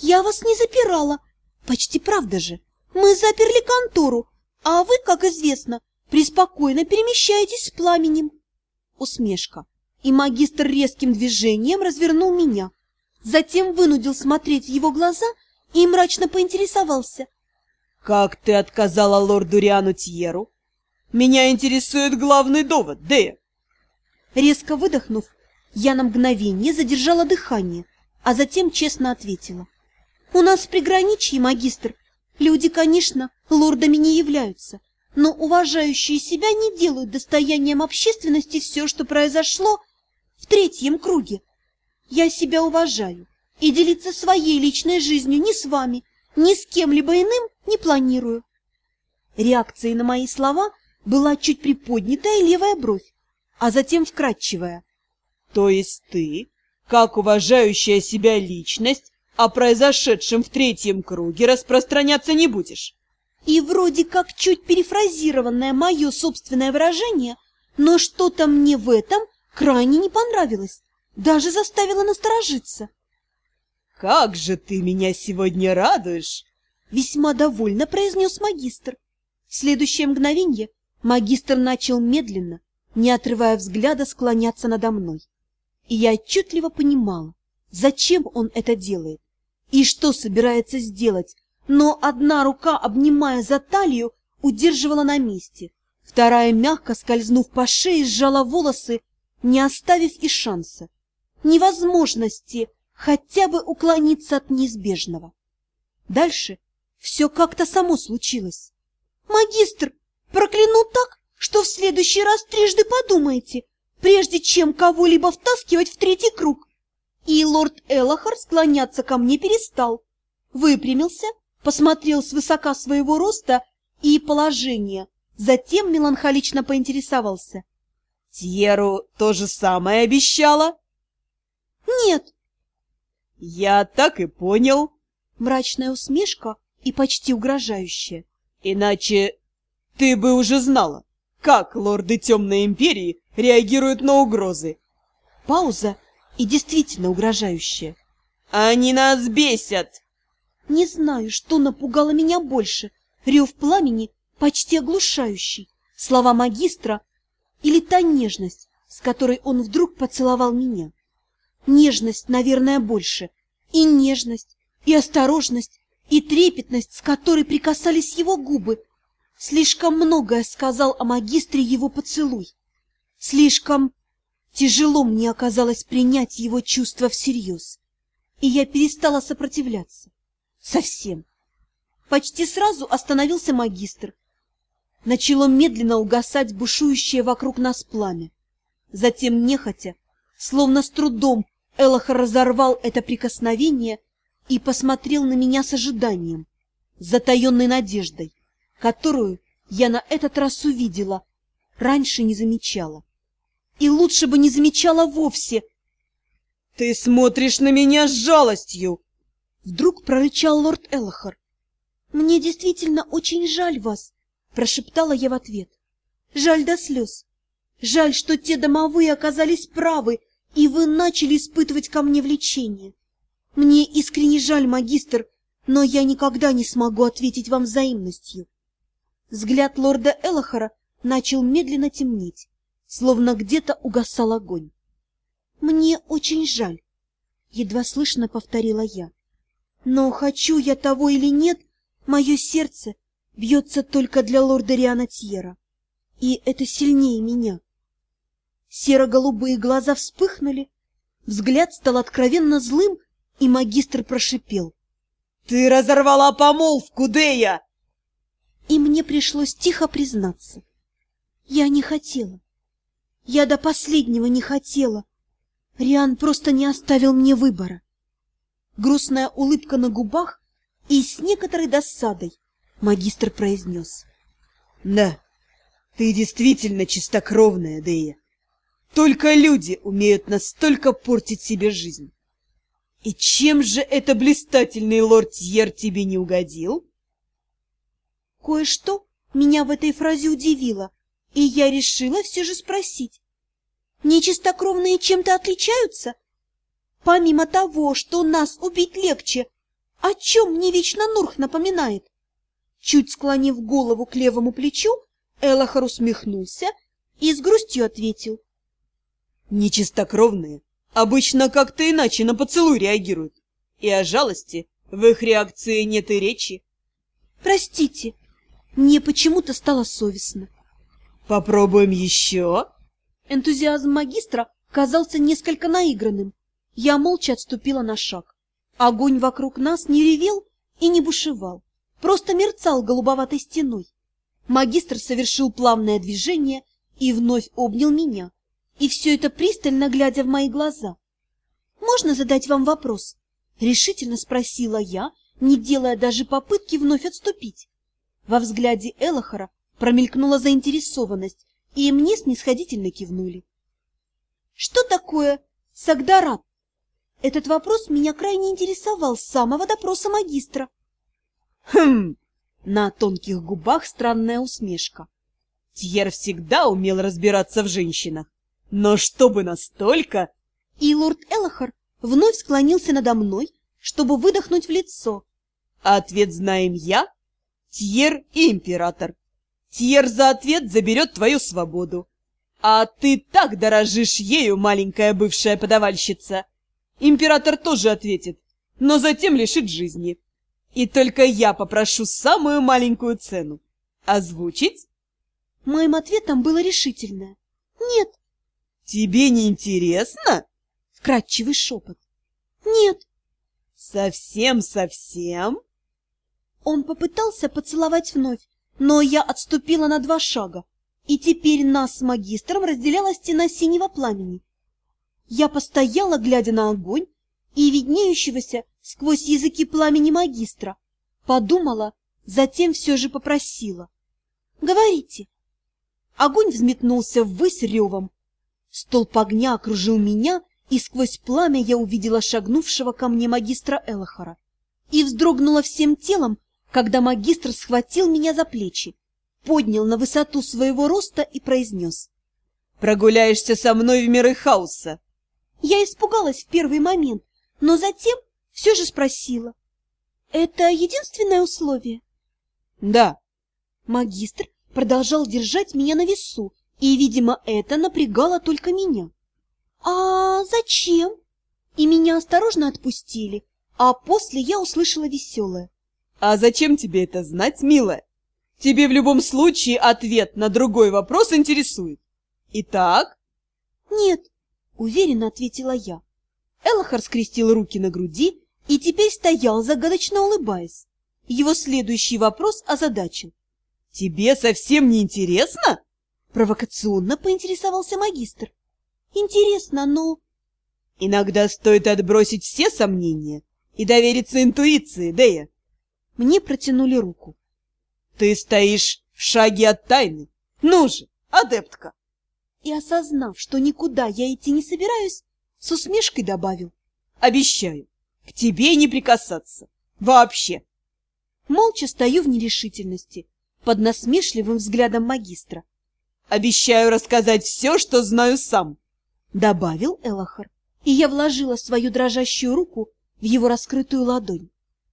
Я вас не запирала. Почти правда же. Мы заперли контору, а вы, как известно, преспокойно перемещаетесь с пламенем. Усмешка. И магистр резким движением развернул меня. Затем вынудил смотреть в его глаза и мрачно поинтересовался. «Как ты отказала лорду Риану Тьеру? Меня интересует главный довод, Дея!» Резко выдохнув, я на мгновение задержала дыхание, а затем честно ответила. «У нас в приграничье, магистр, люди, конечно, лордами не являются, но уважающие себя не делают достоянием общественности все, что произошло в третьем круге. Я себя уважаю и делиться своей личной жизнью ни с вами, ни с кем-либо иным не планирую. Реакцией на мои слова была чуть приподнятая левая бровь, а затем вкрадчивая. То есть ты, как уважающая себя личность, о произошедшем в третьем круге распространяться не будешь? И вроде как чуть перефразированное мое собственное выражение, но что-то мне в этом крайне не понравилось, даже заставило насторожиться. «Как же ты меня сегодня радуешь!» Весьма довольно произнес магистр. В следующее мгновенье магистр начал медленно, не отрывая взгляда, склоняться надо мной. И я отчетливо понимала, зачем он это делает и что собирается сделать, но одна рука, обнимая за талию, удерживала на месте, вторая, мягко скользнув по шее, сжала волосы, не оставив и шанса, невозможности хотя бы уклониться от неизбежного. Дальше все как-то само случилось. «Магистр, прокляну так, что в следующий раз трижды подумаете, прежде чем кого-либо втаскивать в третий круг». И лорд Элохар склоняться ко мне перестал, выпрямился, посмотрел свысока своего роста и положения, затем меланхолично поинтересовался. — Тьеру то же самое обещала? — Нет. — Я так и понял. Мрачная усмешка и почти угрожающая. — Иначе ты бы уже знала, как лорды Темной Империи реагируют на угрозы. Пауза и действительно угрожающая. «Они нас бесят!» Не знаю, что напугало меня больше, рев пламени, почти оглушающий, слова магистра или та нежность, с которой он вдруг поцеловал меня. Нежность, наверное, больше. И нежность, и осторожность, и трепетность, с которой прикасались его губы. Слишком многое сказал о магистре его поцелуй. Слишком тяжело мне оказалось принять его чувства всерьез. И я перестала сопротивляться. Совсем. Почти сразу остановился магистр. Начало медленно угасать бушующее вокруг нас пламя. Затем, нехотя, словно с трудом, Элохор разорвал это прикосновение и посмотрел на меня с ожиданием, затаенной надеждой, которую я на этот раз увидела, раньше не замечала. И лучше бы не замечала вовсе. — Ты смотришь на меня с жалостью! Вдруг прорычал лорд Элохар. «Мне действительно очень жаль вас», — прошептала я в ответ. «Жаль до слез. Жаль, что те домовые оказались правы, и вы начали испытывать ко мне влечение. Мне искренне жаль, магистр, но я никогда не смогу ответить вам взаимностью». Взгляд лорда Элохара начал медленно темнеть, словно где-то угасал огонь. «Мне очень жаль», — едва слышно повторила я. Но хочу я того или нет, мое сердце бьется только для лорда Рианатьера. И это сильнее меня. Серо-голубые глаза вспыхнули, взгляд стал откровенно злым, и магистр прошипел. — Ты разорвала помолвку, Дея! И мне пришлось тихо признаться. Я не хотела. Я до последнего не хотела. Риан просто не оставил мне выбора грустная улыбка на губах, и с некоторой досадой магистр произнес. — Да, ты действительно чистокровная, Дея. Только люди умеют настолько портить себе жизнь. И чем же это блистательный лорд Тьер тебе не угодил? Кое-что меня в этой фразе удивило, и я решила все же спросить. Нечистокровные чем-то отличаются? — Помимо того, что нас убить легче, О чем мне вечно Нурх напоминает? Чуть склонив голову к левому плечу, Элохор усмехнулся и с грустью ответил. Нечистокровные обычно как-то иначе на поцелуй реагируют. И о жалости в их реакции нет и речи. Простите, мне почему-то стало совестно. Попробуем еще? Энтузиазм магистра казался несколько наигранным. Я молча отступила на шаг. Огонь вокруг нас не ревел и не бушевал, просто мерцал голубоватой стеной. Магистр совершил плавное движение и вновь обнял меня. И все это пристально глядя в мои глаза. «Можно задать вам вопрос?» — решительно спросила я, не делая даже попытки вновь отступить. Во взгляде Элохора промелькнула заинтересованность, и мне снисходительно кивнули. «Что такое Сагдарат?» Этот вопрос меня крайне интересовал с самого допроса магистра. «Хм!» На тонких губах странная усмешка. Тьер всегда умел разбираться в женщинах. Но чтобы настолько... И лорд Элохар вновь склонился надо мной, чтобы выдохнуть в лицо. Ответ знаем я, Тьер и император. Тьер за ответ заберет твою свободу. А ты так дорожишь ею, маленькая бывшая подавальщица. Император тоже ответит, но затем лишит жизни. И только я попрошу самую маленькую цену. Озвучить? Моим ответом было решительное. Нет. Тебе не интересно? Вкрадчивый шепот. Нет. Совсем-совсем? Он попытался поцеловать вновь, но я отступила на два шага, и теперь нас с магистром разделяла стена синего пламени. Я постояла, глядя на огонь и виднеющегося сквозь языки пламени магистра. Подумала, затем все же попросила. «Говорите». Огонь взметнулся ввысь ревом. Столб огня окружил меня, и сквозь пламя я увидела шагнувшего ко мне магистра Элохора. И вздрогнула всем телом, когда магистр схватил меня за плечи, поднял на высоту своего роста и произнес. «Прогуляешься со мной в миры хаоса!» Я испугалась в первый момент, но затем все же спросила. «Это единственное условие?» «Да». Магистр продолжал держать меня на весу, и, видимо, это напрягало только меня. «А зачем?» И меня осторожно отпустили, а после я услышала веселое. «А зачем тебе это знать, милая? Тебе в любом случае ответ на другой вопрос интересует. Итак?» «Нет», — уверенно ответила я. Элохар скрестил руки на груди и теперь стоял, загадочно улыбаясь. Его следующий вопрос озадачил. «Тебе совсем не интересно?» Провокационно поинтересовался магистр. «Интересно, но...» «Иногда стоит отбросить все сомнения и довериться интуиции, Дея». Мне протянули руку. «Ты стоишь в шаге от тайны. Ну же, адептка!» И, осознав, что никуда я идти не собираюсь, с усмешкой добавил. «Обещаю, к тебе не прикасаться. Вообще!» Молча стою в нерешительности, под насмешливым взглядом магистра. «Обещаю рассказать все, что знаю сам», — добавил Элохар, и я вложила свою дрожащую руку в его раскрытую ладонь.